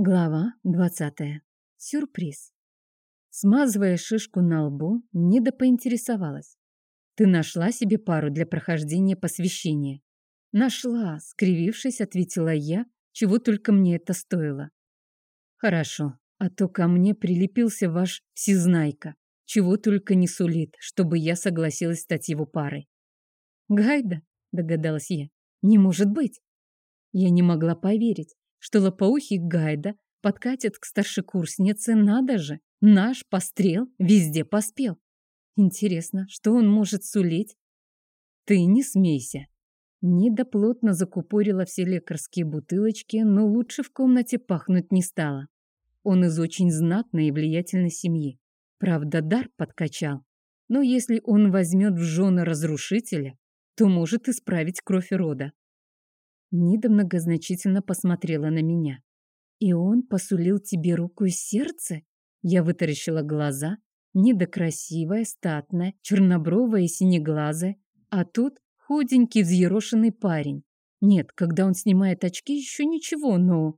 Глава 20. Сюрприз. Смазывая шишку на лбу, Нида поинтересовалась. «Ты нашла себе пару для прохождения посвящения?» «Нашла», — скривившись, ответила я, чего только мне это стоило. «Хорошо, а то ко мне прилепился ваш всезнайка, чего только не сулит, чтобы я согласилась стать его парой». «Гайда», — догадалась я, — «не может быть». Я не могла поверить что лопоухий Гайда подкатит к старшекурснице, надо же, наш пострел везде поспел. Интересно, что он может сулить? Ты не смейся. Нида плотно закупорила все лекарские бутылочки, но лучше в комнате пахнуть не стало. Он из очень знатной и влиятельной семьи. Правда, дар подкачал. Но если он возьмет в жены разрушителя, то может исправить кровь рода. Нида многозначительно посмотрела на меня. «И он посулил тебе руку и сердце?» Я вытаращила глаза. Нида красивая, статная, чернобровая и синеглазая. А тут худенький, взъерошенный парень. Нет, когда он снимает очки, еще ничего, но...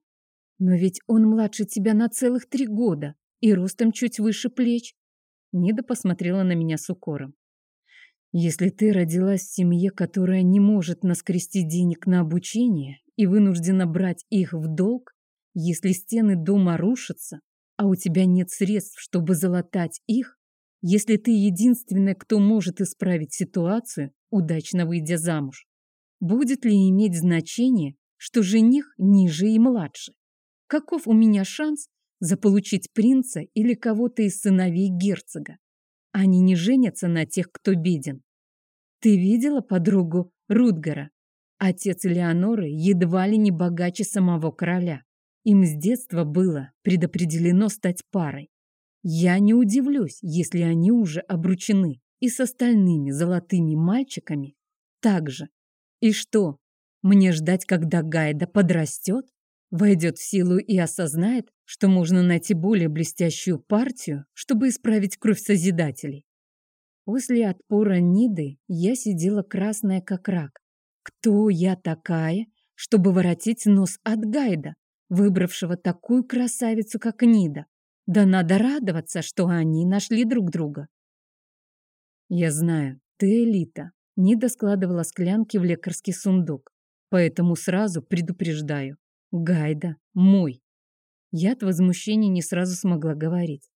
Но ведь он младше тебя на целых три года и ростом чуть выше плеч. Нида посмотрела на меня с укором. Если ты родилась в семье, которая не может наскрести денег на обучение и вынуждена брать их в долг, если стены дома рушатся, а у тебя нет средств, чтобы залатать их, если ты единственная, кто может исправить ситуацию, удачно выйдя замуж, будет ли иметь значение, что жених ниже и младше? Каков у меня шанс заполучить принца или кого-то из сыновей герцога? Они не женятся на тех, кто беден. Ты видела подругу Рутгера? Отец Леоноры едва ли не богаче самого короля. Им с детства было предопределено стать парой. Я не удивлюсь, если они уже обручены и с остальными золотыми мальчиками также. И что, мне ждать, когда Гайда подрастет, войдет в силу и осознает, что можно найти более блестящую партию, чтобы исправить кровь Созидателей. После отпора Ниды я сидела красная как рак. Кто я такая, чтобы воротить нос от Гайда, выбравшего такую красавицу, как Нида? Да надо радоваться, что они нашли друг друга. Я знаю, ты элита. Нида складывала склянки в лекарский сундук. Поэтому сразу предупреждаю. Гайда мой. Я от возмущения не сразу смогла говорить.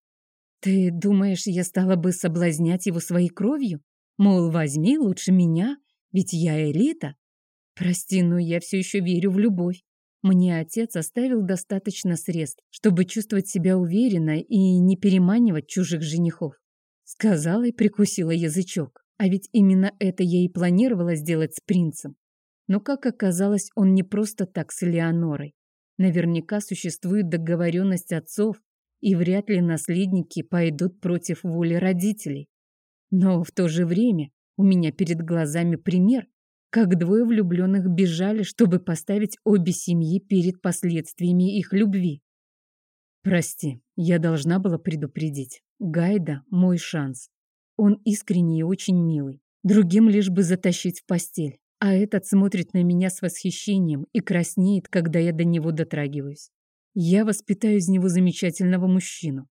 Ты думаешь, я стала бы соблазнять его своей кровью? Мол, возьми лучше меня, ведь я элита. Прости, но я все еще верю в любовь. Мне отец оставил достаточно средств, чтобы чувствовать себя уверенно и не переманивать чужих женихов. Сказала и прикусила язычок. А ведь именно это я и планировала сделать с принцем. Но, как оказалось, он не просто так с Элеонорой. Наверняка существует договоренность отцов, и вряд ли наследники пойдут против воли родителей. Но в то же время у меня перед глазами пример, как двое влюбленных бежали, чтобы поставить обе семьи перед последствиями их любви. Прости, я должна была предупредить. Гайда – мой шанс. Он искренний и очень милый. Другим лишь бы затащить в постель. А этот смотрит на меня с восхищением и краснеет, когда я до него дотрагиваюсь. Я воспитаю из него замечательного мужчину.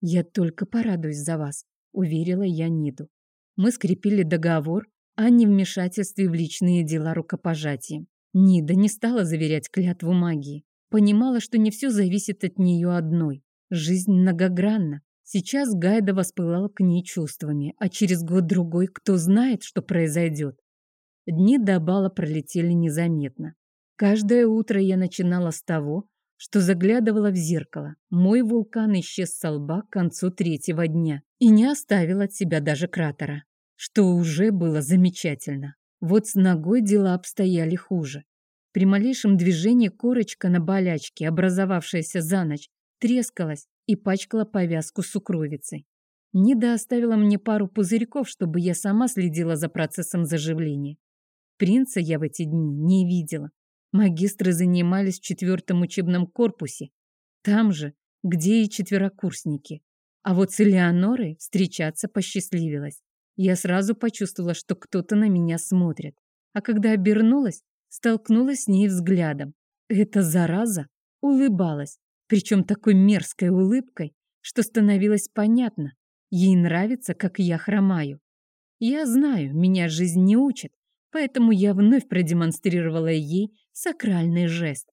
Я только порадуюсь за вас, уверила я Ниду. Мы скрепили договор о невмешательстве в личные дела рукопожатием. Нида не стала заверять клятву магии. Понимала, что не все зависит от нее одной. Жизнь многогранна. Сейчас Гайда воспылала к ней чувствами, а через год-другой кто знает, что произойдет. Дни до бала пролетели незаметно. Каждое утро я начинала с того, что заглядывала в зеркало. Мой вулкан исчез со лба к концу третьего дня и не оставил от себя даже кратера, что уже было замечательно. Вот с ногой дела обстояли хуже. При малейшем движении корочка на болячке, образовавшаяся за ночь, трескалась и пачкала повязку сукровицей. Нида оставила мне пару пузырьков, чтобы я сама следила за процессом заживления. Принца я в эти дни не видела, Магистры занимались в четвертом учебном корпусе, там же, где и четверокурсники. А вот с Элеонорой встречаться посчастливилось. Я сразу почувствовала, что кто-то на меня смотрит. А когда обернулась, столкнулась с ней взглядом. Эта зараза улыбалась, причем такой мерзкой улыбкой, что становилось понятно, ей нравится, как я хромаю. Я знаю, меня жизнь не учит, поэтому я вновь продемонстрировала ей сакральный жест,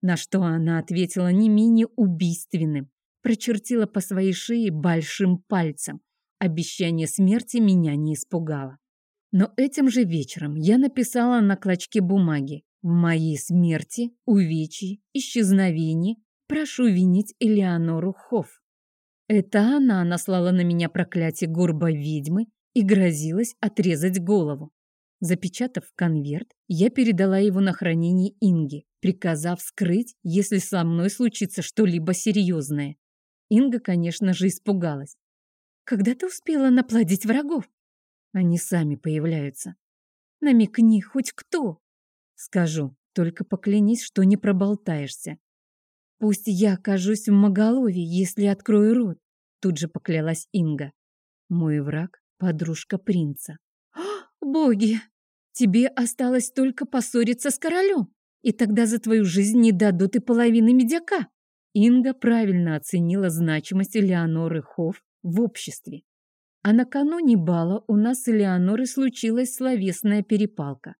на что она ответила не менее убийственным, прочертила по своей шее большим пальцем. Обещание смерти меня не испугало. Но этим же вечером я написала на клочке бумаги «В моей смерти, увечье, исчезновении прошу винить Элеонору Хофф». Это она наслала на меня проклятие горба ведьмы и грозилась отрезать голову. Запечатав конверт, я передала его на хранение Инге, приказав скрыть, если со мной случится что-либо серьезное. Инга, конечно же, испугалась. «Когда ты успела наплодить врагов?» Они сами появляются. «Намекни, хоть кто?» «Скажу, только поклянись, что не проболтаешься. Пусть я окажусь в Моголове, если открою рот», тут же поклялась Инга. Мой враг — подружка принца. «Боги! Тебе осталось только поссориться с королем, и тогда за твою жизнь не дадут и половины медяка!» Инга правильно оценила значимость Элеоноры Хофф в обществе. А накануне бала у нас с Элеонорой случилась словесная перепалка.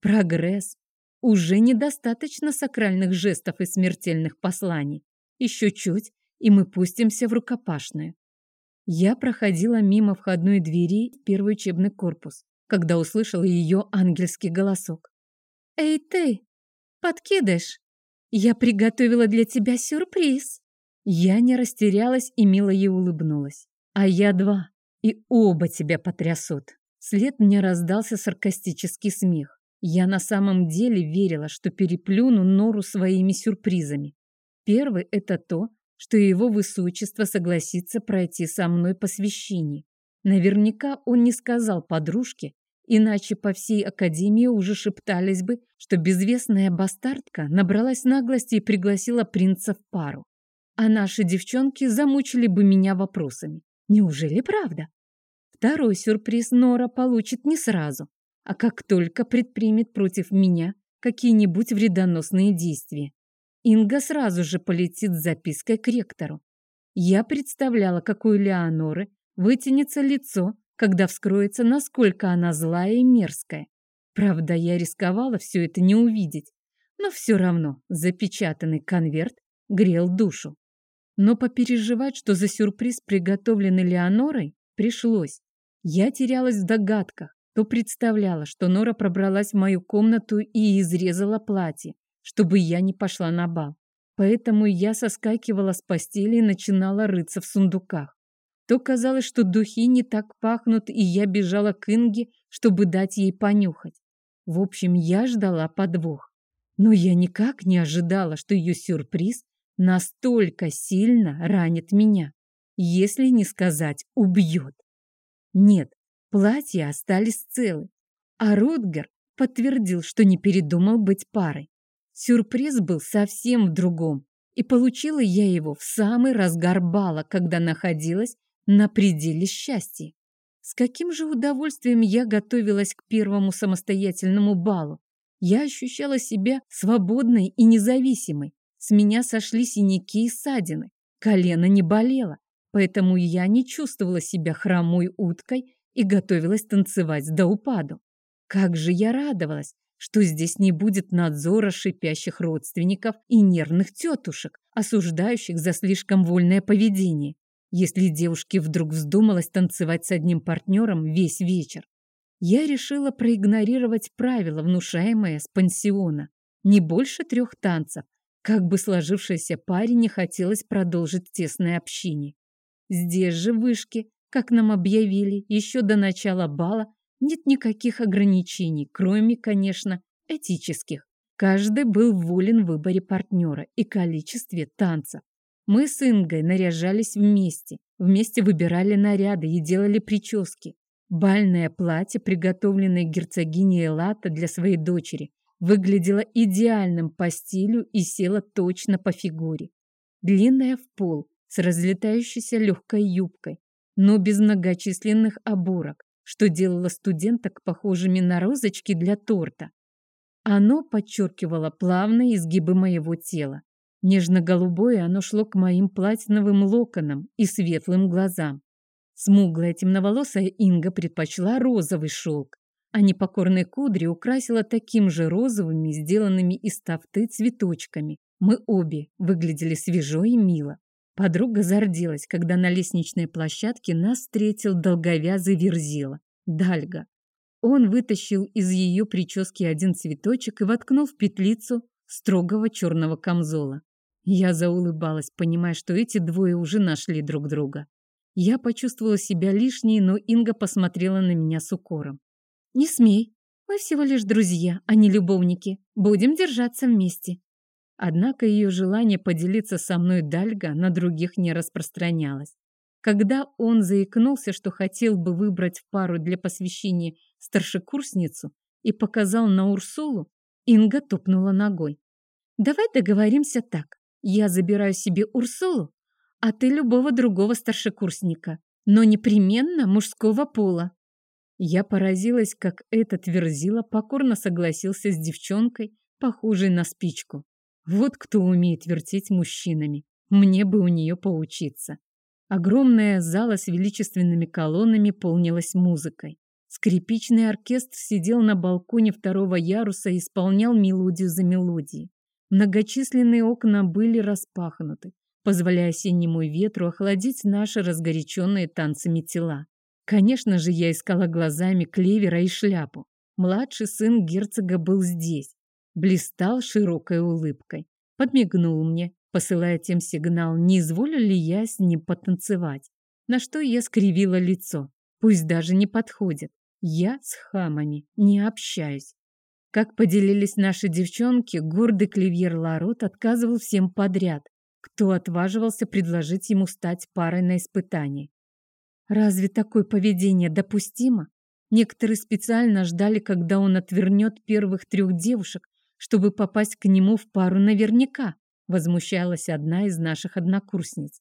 Прогресс. Уже недостаточно сакральных жестов и смертельных посланий. Еще чуть, и мы пустимся в рукопашную. Я проходила мимо входной двери в первый учебный корпус, когда услышала ее ангельский голосок. «Эй ты, подкидыш, я приготовила для тебя сюрприз!» Я не растерялась и мило ей улыбнулась. «А я два, и оба тебя потрясут!» След мне раздался саркастический смех. Я на самом деле верила, что переплюну Нору своими сюрпризами. Первый – это то, что его высочество согласится пройти со мной посвящение. Наверняка он не сказал подружке, иначе по всей академии уже шептались бы, что безвестная бастардка набралась наглости и пригласила принца в пару. А наши девчонки замучили бы меня вопросами. Неужели правда? Второй сюрприз Нора получит не сразу, а как только предпримет против меня какие-нибудь вредоносные действия. Инга сразу же полетит с запиской к ректору. Я представляла, как Леоноры вытянется лицо, когда вскроется, насколько она злая и мерзкая. Правда, я рисковала все это не увидеть, но все равно запечатанный конверт грел душу. Но попереживать, что за сюрприз приготовленный Леонорой, пришлось. Я терялась в догадках, то представляла, что Нора пробралась в мою комнату и изрезала платье, чтобы я не пошла на бал. Поэтому я соскакивала с постели и начинала рыться в сундуках. То казалось, что духи не так пахнут, и я бежала к Инге, чтобы дать ей понюхать. В общем, я ждала подвох. Но я никак не ожидала, что ее сюрприз настолько сильно ранит меня, если не сказать убьет. Нет, платья остались целы, а Рутгер подтвердил, что не передумал быть парой. Сюрприз был совсем в другом, и получила я его в самый разгар бала, когда находилась на пределе счастья. С каким же удовольствием я готовилась к первому самостоятельному балу. Я ощущала себя свободной и независимой. С меня сошли синяки и ссадины. Колено не болело, поэтому я не чувствовала себя хромой уткой и готовилась танцевать до упаду. Как же я радовалась, что здесь не будет надзора шипящих родственников и нервных тетушек, осуждающих за слишком вольное поведение, если девушке вдруг вздумалось танцевать с одним партнером весь вечер. Я решила проигнорировать правила, внушаемые с пансиона. Не больше трех танцев, как бы сложившейся паре не хотелось продолжить тесное общение. Здесь же вышки, как нам объявили, еще до начала бала нет никаких ограничений, кроме, конечно, этических. Каждый был волен в выборе партнера и количестве танцев. Мы с Ингой наряжались вместе, вместе выбирали наряды и делали прически. Бальное платье, приготовленное герцогиней Элата для своей дочери, выглядело идеальным по стилю и село точно по фигуре. Длинное в пол, с разлетающейся легкой юбкой, но без многочисленных оборок что делало студенток похожими на розочки для торта. Оно подчеркивало плавные изгибы моего тела. Нежно-голубое оно шло к моим платиновым локонам и светлым глазам. Смуглая темноволосая Инга предпочла розовый шелк, а непокорные кудри украсила таким же розовыми, сделанными из тафты цветочками. Мы обе выглядели свежо и мило. Подруга зарделась, когда на лестничной площадке нас встретил долговязый верзила, Дальга. Он вытащил из ее прически один цветочек и воткнул в петлицу строгого черного камзола. Я заулыбалась, понимая, что эти двое уже нашли друг друга. Я почувствовала себя лишней, но Инга посмотрела на меня с укором. «Не смей. Мы всего лишь друзья, а не любовники. Будем держаться вместе». Однако ее желание поделиться со мной Дальга на других не распространялось. Когда он заикнулся, что хотел бы выбрать в пару для посвящения старшекурсницу и показал на Урсулу, Инга топнула ногой. «Давай договоримся так. Я забираю себе Урсулу, а ты любого другого старшекурсника, но непременно мужского пола». Я поразилась, как этот верзила покорно согласился с девчонкой, похожей на спичку. Вот кто умеет вертеть мужчинами. Мне бы у нее поучиться. Огромная зала с величественными колоннами полнилась музыкой. Скрипичный оркестр сидел на балконе второго яруса и исполнял мелодию за мелодией. Многочисленные окна были распахнуты, позволяя синему ветру охладить наши разгоряченные танцами тела. Конечно же, я искала глазами клевера и шляпу. Младший сын герцога был здесь, блистал широкой улыбкой, подмигнул мне, посылая тем сигнал, не изволю ли я с ним потанцевать. На что я скривила лицо. Пусть даже не подходит. Я с хамами не общаюсь. Как поделились наши девчонки, гордый клевьер Ларот отказывал всем подряд, кто отваживался предложить ему стать парой на испытании. Разве такое поведение допустимо? Некоторые специально ждали, когда он отвернет первых трех девушек, чтобы попасть к нему в пару наверняка, возмущалась одна из наших однокурсниц.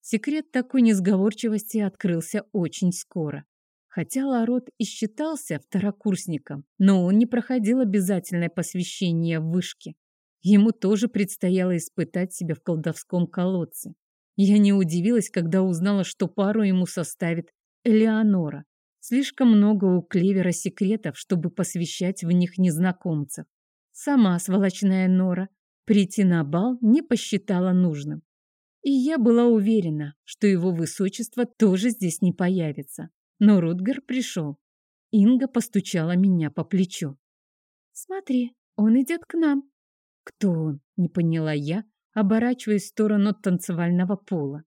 Секрет такой несговорчивости открылся очень скоро. Хотя Ларот и считался второкурсником, но он не проходил обязательное посвящение в вышке. Ему тоже предстояло испытать себя в колдовском колодце. Я не удивилась, когда узнала, что пару ему составит Элеонора. Слишком много у Клевера секретов, чтобы посвящать в них незнакомцев. Сама сволочная Нора прийти на бал не посчитала нужным. И я была уверена, что его высочество тоже здесь не появится. Но Рутгер пришел. Инга постучала меня по плечу. «Смотри, он идет к нам». «Кто он?» — не поняла я, оборачиваясь в сторону танцевального пола.